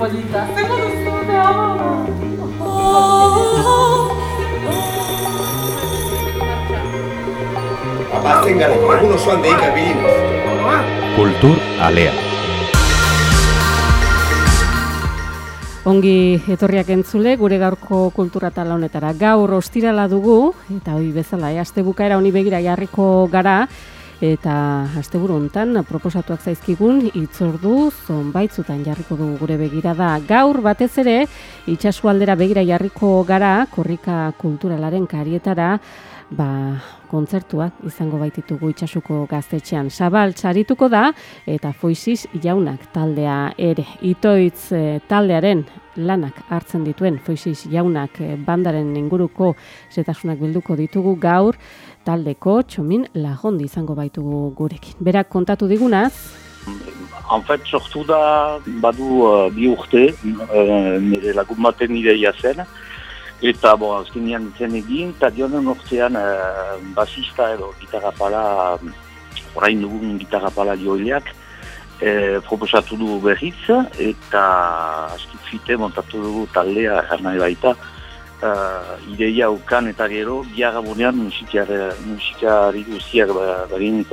Polita, duzu da? Abatzen gara, egun osoan deika bilin. Kultur Alea. Ongi etorriak entzule gure gaurko kultura tala honetara. Gaur ostirala dugu eta hori bezala, eh, aste bukaera honi begira jarriko gara eta asteburu hontan proposatuak zaizkigun itzordu zonbaitzutan jarriko dugu gure begirada. Gaur batez ere itsasoaldera begira jarriko gara korrika kulturalaren karietara ba, kontzertuak izango baititugu itxasuko gaztetxean. Zabal txarituko da eta foiziz jaunak taldea ere. Itoitz eh, taldearen lanak hartzen dituen foiziz jaunak eh, bandaren inguruko zetasunak bilduko ditugu gaur taldeko txomin lagondi izango baitugu gurekin. Berak kontatu digunaz, fait, sortu da badu uh, bi urte, uh, nire lagun baten ideia zen, eta bo, azkenean zen egin, eta dionen urtean uh, basista edo gitarra pala, orain dugun gitarra pala joileak, eh, proposatu du berriz, eta aski fite montatu dugu taldea, jarnai baita, uh, ideia ukan eta gero, biagabunean musikari, musikari guztiak ba- bagin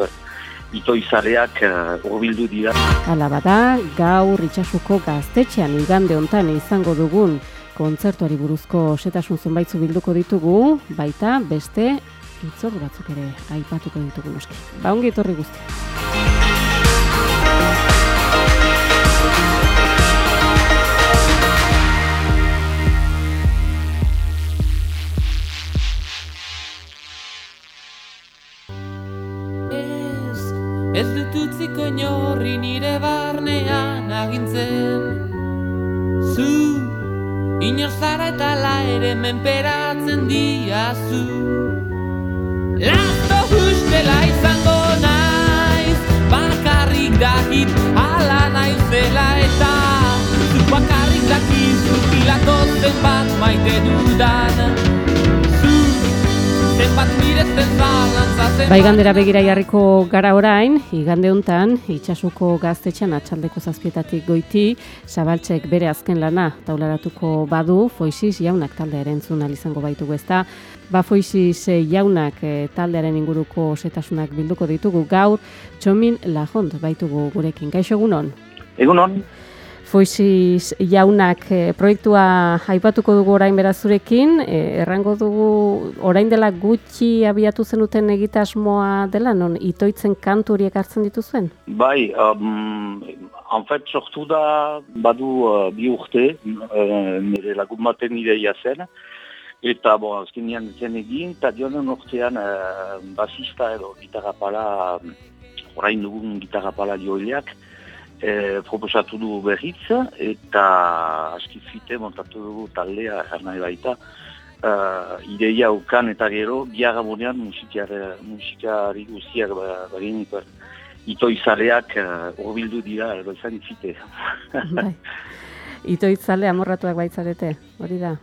itoizareak uh, urbildu dira. Hala bada, gaur itxasuko gaztetxean igande hontan izango dugun kontzertuari buruzko setasun zonbaitzu bilduko ditugu, baita beste itzordu batzuk ere aipatuko ditugu noski. Ba ongi etorri guzti. Ez dut utziko inorri nire barnean agintzen. Zu, inor zara eta la ere menperatzen diazu. Lasto ustela izango naiz Bakarrik dakit ala naizela eta. Zu bakarrik dakizu hilako zenbat maite dudan zenbat Baigandera begira jarriko gara orain, igande hontan itxasuko gaztetxean atxaldeko zazpietatik goiti, zabaltzek bere azken lana taularatuko badu, foiziz jaunak taldearen zunal izango baitugu ezta. Ba foiziz eh, jaunak eh, taldearen inguruko setasunak bilduko ditugu gaur, txomin lajont baitugu gurekin. Kaixo egunon? Egunon, Foiziz jaunak eh, proiektua aipatuko dugu orain berazurekin, eh, errango dugu orain dela gutxi abiatu zenuten egitasmoa dela, non itoitzen kantu horiek hartzen dituzuen? bai, um, fait, sortu da badu uh, bi urte, uh, nire lagun baten ideia zen, eta bo, azkenean zen egin, eta dionen urtean uh, basista edo gitarra pala, orain dugun gitarra pala joileak, eh, proposatu du berriz, eta aski fite montatu dugu taldea, jarnai baita, uh, ideia ukan eta gero, biagabunean musikari, musikari guztiak ba, bagin itoizareak uh, urbildu dira, edo izan fite. bai. Itoitzale amorratuak baitzarete, hori da?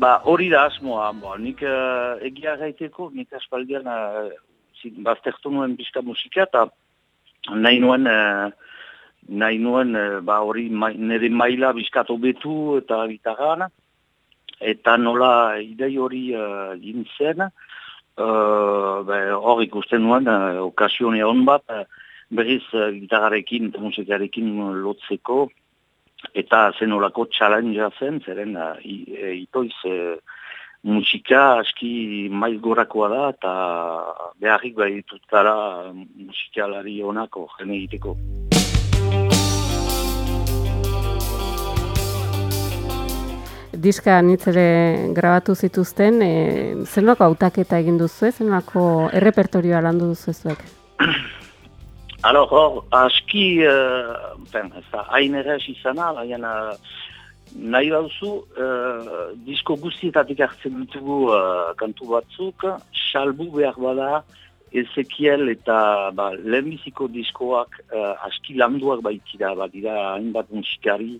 Ba, hori da asmoa, bo, nik uh, egia gaiteko, nik aspaldian uh, baztertu nuen pixka musika, eta nahi nuen, uh, nahi nuen uh, ba, hori mai, nire maila bizkatu betu eta gitarran, eta nola idei hori uh, gintzen, uh, be, hor ikusten nuen, uh, okasione hon bat, berriz uh, gitarrarekin eta musikarekin lotzeko, eta zenolako challengea zen, zeren i, e, itoiz e, musika aski maiz gorakoa da, eta beharrik ditutara musikalari honako jene egiteko. Diska nitz ere grabatu zituzten, e, zenolako hautaketa egin duzu, zenolako errepertorioa landu duzu zuek? Alors, hor, aski, uh, ben, ez da, hain errez izana, baina uh, nahi dauzu, uh, disko guztietatik hartzen ditugu uh, kantu batzuk, salbu behar bada, Ezekiel eta ba, lehenbiziko diskoak uh, aski landuak baitira, badira hainbat musikari,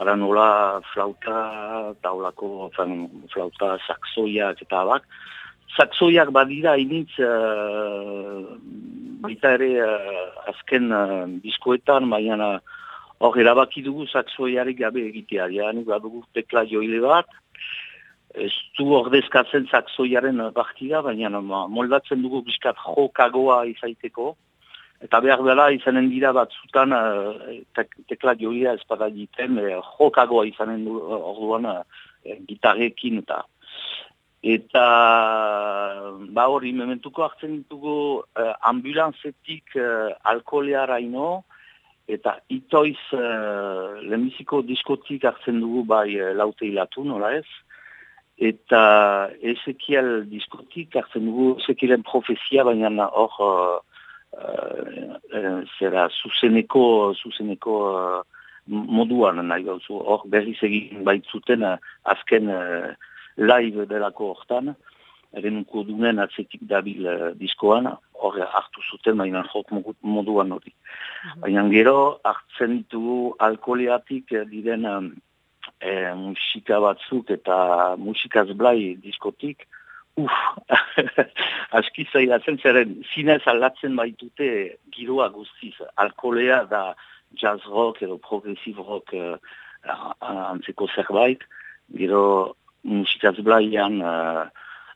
ara nola flauta, taulako, fen, flauta, saxoiak eta abak. Saxoiak badira initz uh, baita ere uh, azken uh, diskoetan, baina hor erabaki dugu saksoiarik gabe egitea. Janik badugu tekla joile bat, ez du ordezkatzen saksoiaren partida, baina moldatzen dugu bizkat jokagoa izaiteko. Eta behar dela izanen dira batzutan uh, tekla joilea ez bada egiten, jokagoa izanen du orduan uh, gitarrekin eta Eta ba hori mementuko hartzen ditugu uh, ambulanzetik uh, alkoleara ino, eta itoiz uh, lehenbiziko diskotik hartzen dugu bai uh, laute hilatu, nola ez? Eta Ezekiel diskotik hartzen dugu Ezekielen profezia, baina hor uh, uh, zera zuzeneko, zuzeneko uh, moduan nahi gauzu. Hor berriz egin baitzuten uh, azken live delako hortan, erenuko dunen atzetik dabil uh, diskoan, hor hartu zuten, baina jok moduan hori. Mhm. Baina gero, hartzen ditugu alkoholiatik eh, diren um, musika batzuk eta musikaz blai diskotik, uf, aski zailatzen zeren, zinez aldatzen baitute giroa guztiz, alkoholea da jazz rock edo progressive rock uh, antzeko zerbait, gero musikaz blaian uh,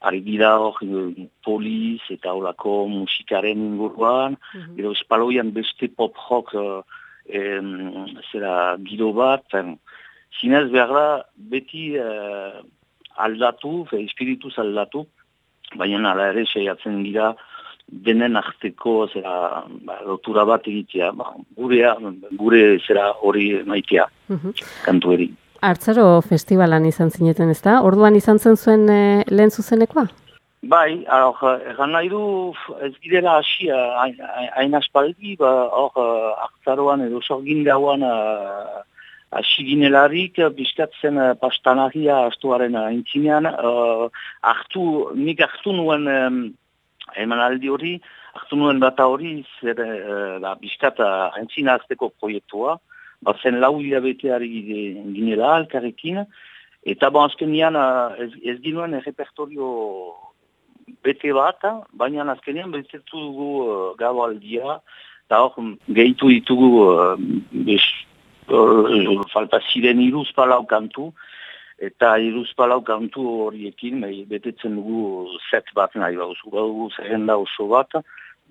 ari dira hor uh, poliz eta holako musikaren inguruan, mm -hmm. gero espaloian beste pop rock uh, em, zera giro bat, zinez behar da beti uh, aldatu, fe, espirituz aldatu, baina ala ere seiatzen dira denen arteko zera ba, lotura bat egitea, ba, gure, gure zera hori maitea, mm -hmm. kantu eri. Artzaro festivalan izan zineten ez da? Orduan izan zen zuen e, lehen zuzenekoa? Bai, egan nahi du ez girela hasi hain aspaldi, ba, hor hartzaroan edo sorgin gauan hasi ginelarik, bizkatzen pastanaria astuaren aintzinean, hartu, nik hartu nuen eman aldi hori, hartu nuen data hori, zer, da, bizkat aintzina azteko proiektua, bazen lau hilabeteari ginela alkarrekin, eta bon, azken nian ez, ez ginuen repertorio bete bat, baina azken nian betetu dugu uh, gabo aldia, eta hor gehitu ditugu uh, uh, falta ziren iruz palau kantu, eta iruz palau kantu horiekin betetzen dugu set bat nahi bauzu, gau zerrenda oso bat,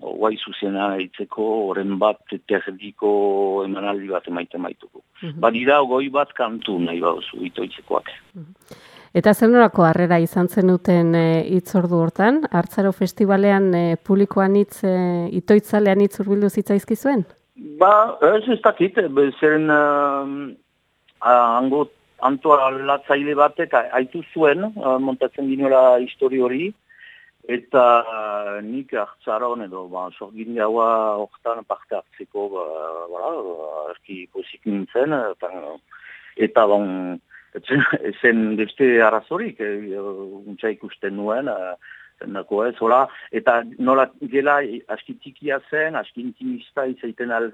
guai zuzena hitzeko oren bat terdiko emanaldi bat emaite maituko. Mm -hmm. Badira, goi bat kantu nahi bauzu itoitzekoak. Mm Eta zer norako harrera izan zenuten e, itzordu hortan? Artzaro festivalean e, publikoan hitz e, itoitzalean hitz urbildu zitzaizkizuen? Ba, ez ez dakit, zeren uh, ango antoa latzaile batek haitu zuen, uh, montatzen ginoela histori hori, Eta uh, nik hartzaron edo, ba, sorgin gaua horretan parte hartzeko, ba, ba, ba, pozik nintzen, eta, eta bon, etzen, ezen beste arazorik, e, untsa ikusten nuen, zendako ez, hola, eta nola gela aski tikia zen, aski intimista izaiten, al,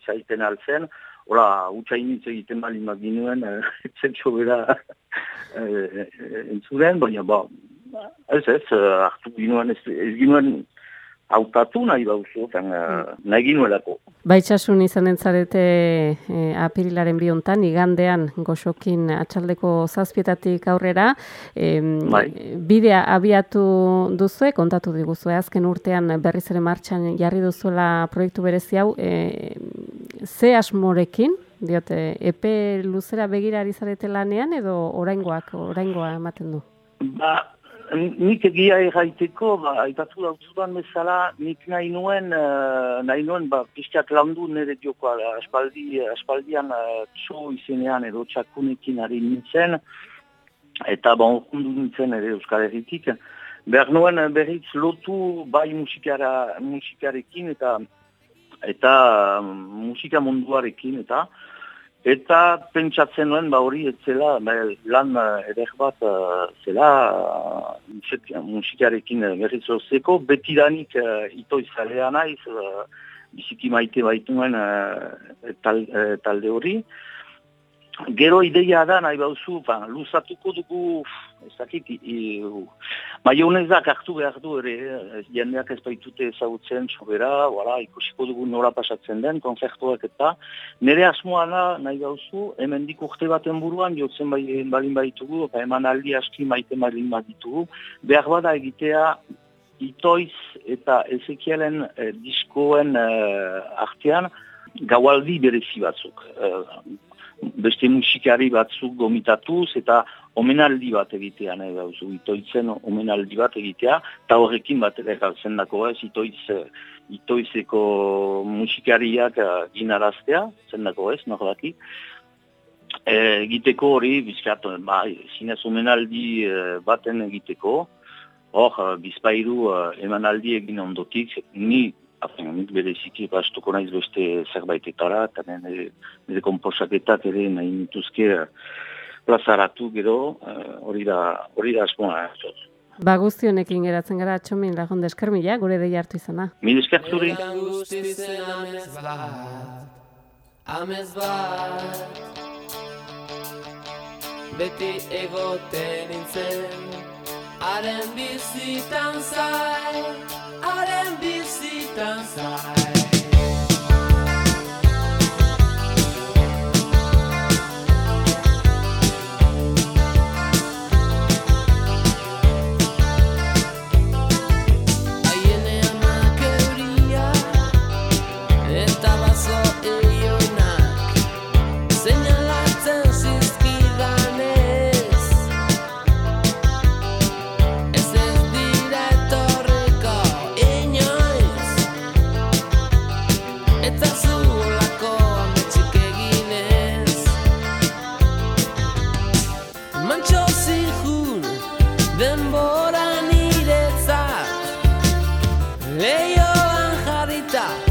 izaiten altzen, hola, utsa iniz egiten bali maginuen, etzen txobera entzuren, baina, ba, Ez ez, hartu ginoen, ez, ez ginoen hautatu nahi bauzu, zen, uh, nahi ginuelako. Baitxasun izan entzarete eh, apirilaren biontan, igandean goxokin atxaldeko zazpietatik aurrera, eh, bidea abiatu duzue, kontatu diguzue, azken urtean berriz ere martxan jarri duzuela proiektu berezi hau, eh, ze asmorekin, diote, epe luzera begirari zarete lanean, edo oraingoak, oraingoa ematen du? Ba, nik egia erraiteko, ba, aipatu dautzudan bezala, nik nahi nuen, uh, nahi nuen, ba, pizkiak landu nire dioko, aspaldi, aspaldian uh, txo izenean edo txakunekin ari nintzen, eta ba, orkundu nintzen ere Euskal Herritik. Behar nuen berriz lotu bai musikara, musikarekin eta eta musika munduarekin eta Eta pentsatzen nuen, ba hori, etzela, ba, lan eh, eder bat, uh, zela, uh, musikarekin berrizozeko, beti danik uh, ito izalea naiz, biziki maite baitu nuen uh, tal, talde hori. Gero ideia da, nahi bauzu, ba, luzatuko dugu, ez dakit, maionezak hartu behar du ere, ez, jendeak ez baitute ezagutzen sobera, wala, ikusiko dugu nora pasatzen den, konzertuak eta, nire asmoana nahi bauzu, hemen urte baten buruan, jotzen bai, balin baitugu, eta eman aldi aski maite balin bat ditugu, behar bada egitea, itoiz eta ezekielen eh, diskoen eh, artean, gaualdi berezi batzuk. Eh, beste musikari batzuk gomitatuz eta omenaldi bat egitea nahi dauzu, itoitzen omenaldi bat egitea, eta horrekin bat ere galtzen dako ez, itoiz, itoizeko musikariak eh, ginaraztea, zen dako ez, nordaki. E, egiteko hori, bizkat, ba, zinez omenaldi eh, baten egiteko, hor, bizpairu emanaldi egin ondotik, ni Afen, nik bere ziki bastuko naiz beste zerbaitetara, eta nire, nire komposaketak ere nahi nituzke plazaratu gero, eh, hori da, hori da asmoa. Eh, ba guztionekin geratzen gara atxomin lagun deskermila, gure dei hartu izana. Mi desker zuri. Amez bat Beti egoten nintzen Haren bizitan Haren bizitan zai Да.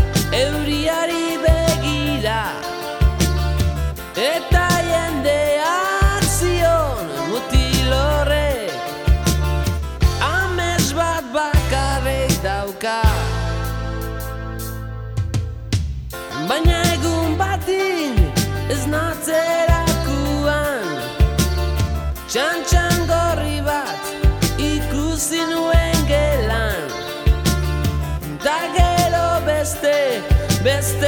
best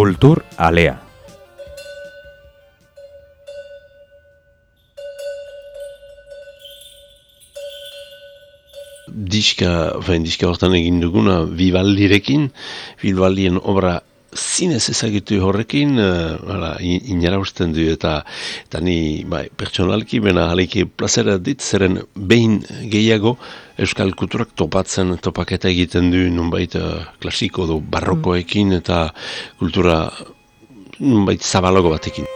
Kultur Alea. diska, fain, diska hortan egin duguna Vivaldirekin, Vivaldien obra zinez ezagitu horrekin, uh, inara usten du eta, eta ni bai, pertsonalki, bena haliki plazera dit, zeren behin gehiago Euskal Kulturak topatzen, topaketa egiten du nunbait uh, klasiko du barrokoekin eta kultura nunbait zabalago batekin.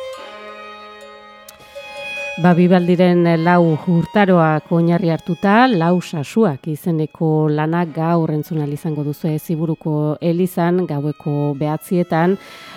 Ba, bibaldiren lau urtaroak oinarri hartuta, lau sasuak izeneko lanak gaur entzunal izango duzu ziburuko elizan, gaueko behatzietan,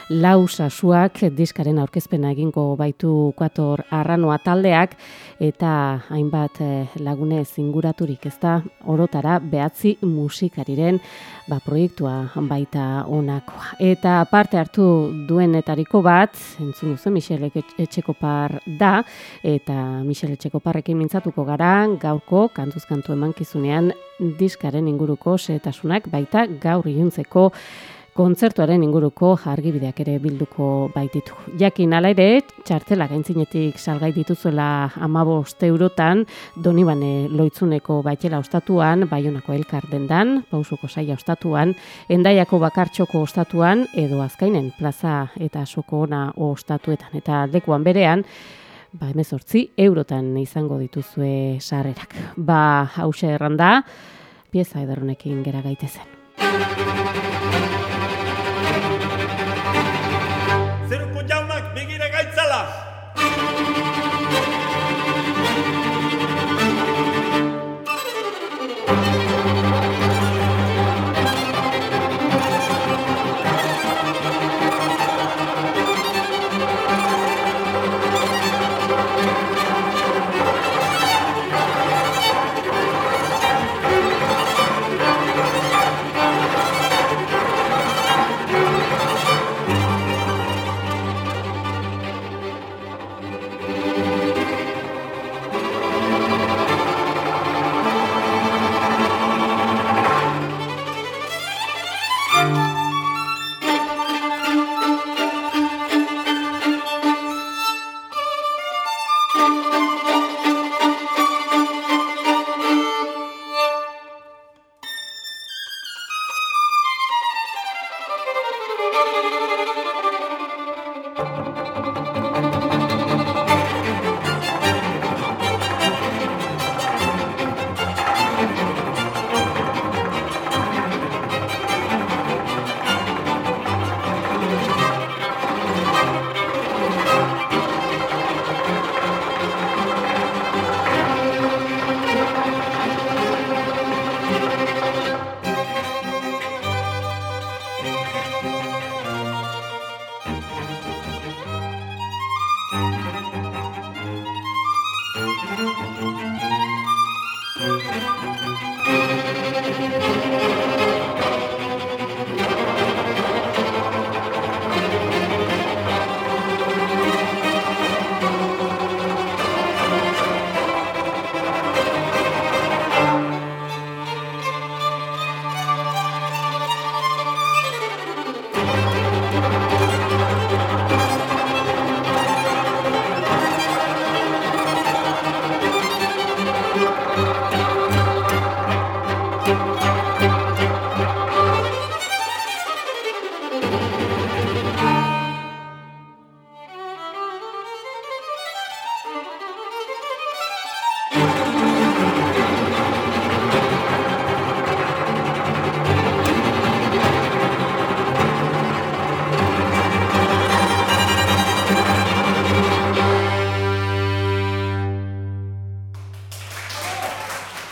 lau sasuak diskaren aurkezpena egingo baitu kuator arranoa taldeak, eta hainbat eh, lagunez inguraturik ez da, orotara behatzi musikariren ba, proiektua baita onakoa. Eta parte hartu duenetariko bat, entzun duzu, Michele Etxekopar da, eta Michele Etxekoparrekin mintzatuko gara, gaurko, kantuzkantu emankizunean, diskaren inguruko setasunak baita gaur iluntzeko kontzertuaren inguruko jargibideak ere bilduko baititu. Jakin ala ere, txartela gaintzinetik salgai dituzuela amabost eurotan, donibane loitzuneko baitela ostatuan, baionako elkar dendan, pausuko saia ostatuan, endaiako bakartxoko ostatuan, edo azkainen plaza eta soko ona ostatuetan. Eta lekuan berean, ba, emezortzi eurotan izango dituzue sarrerak. Ba, hause erranda, pieza ederronekin gera gaitezen.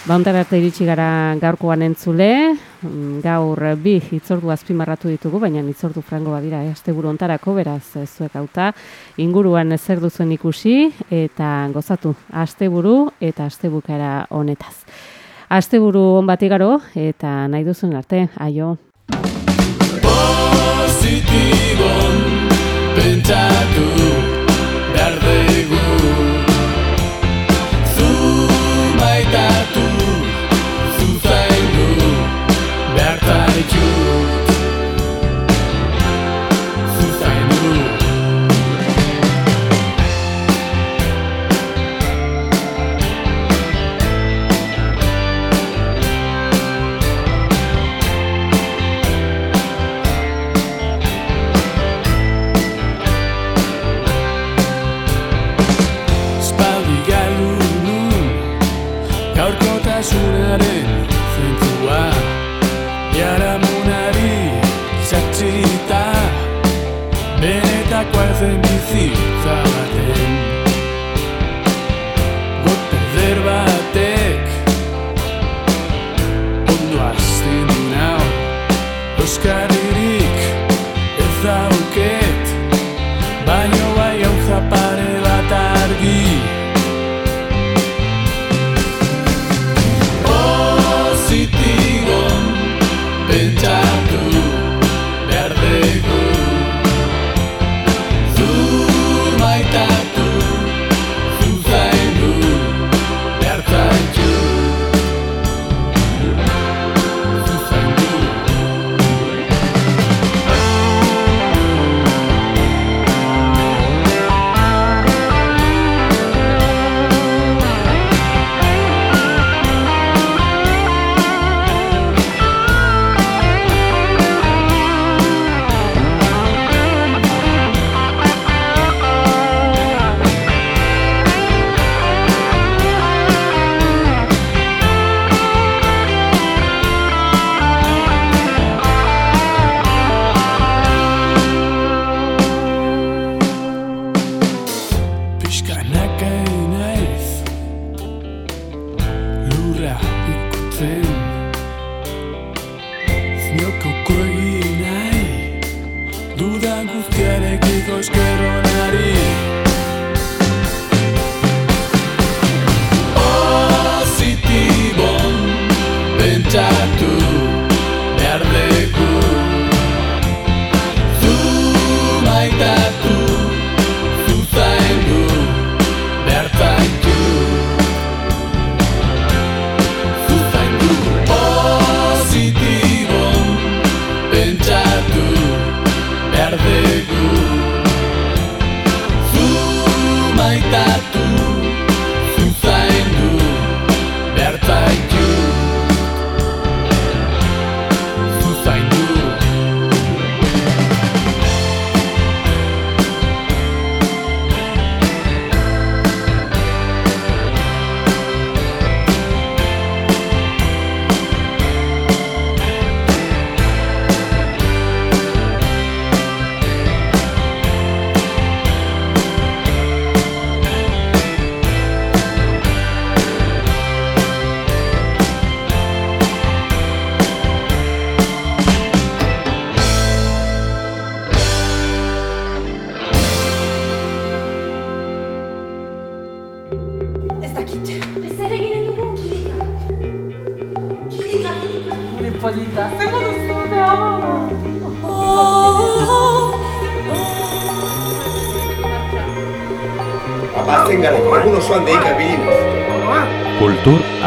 Bauntar arte iritsi gara gaurkoan entzule, mm, gaur bi hitzordu azpimarratu ditugu, baina hitzordu frango badira, eh, asteburu ontarako, beraz, zuek auta, inguruan zer duzuen ikusi, eta gozatu, asteburu eta astebukara honetaz. Asteburu on bat igaro, eta nahi duzuen arte, aio. Positibon, pentsatu,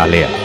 Abatzen gara,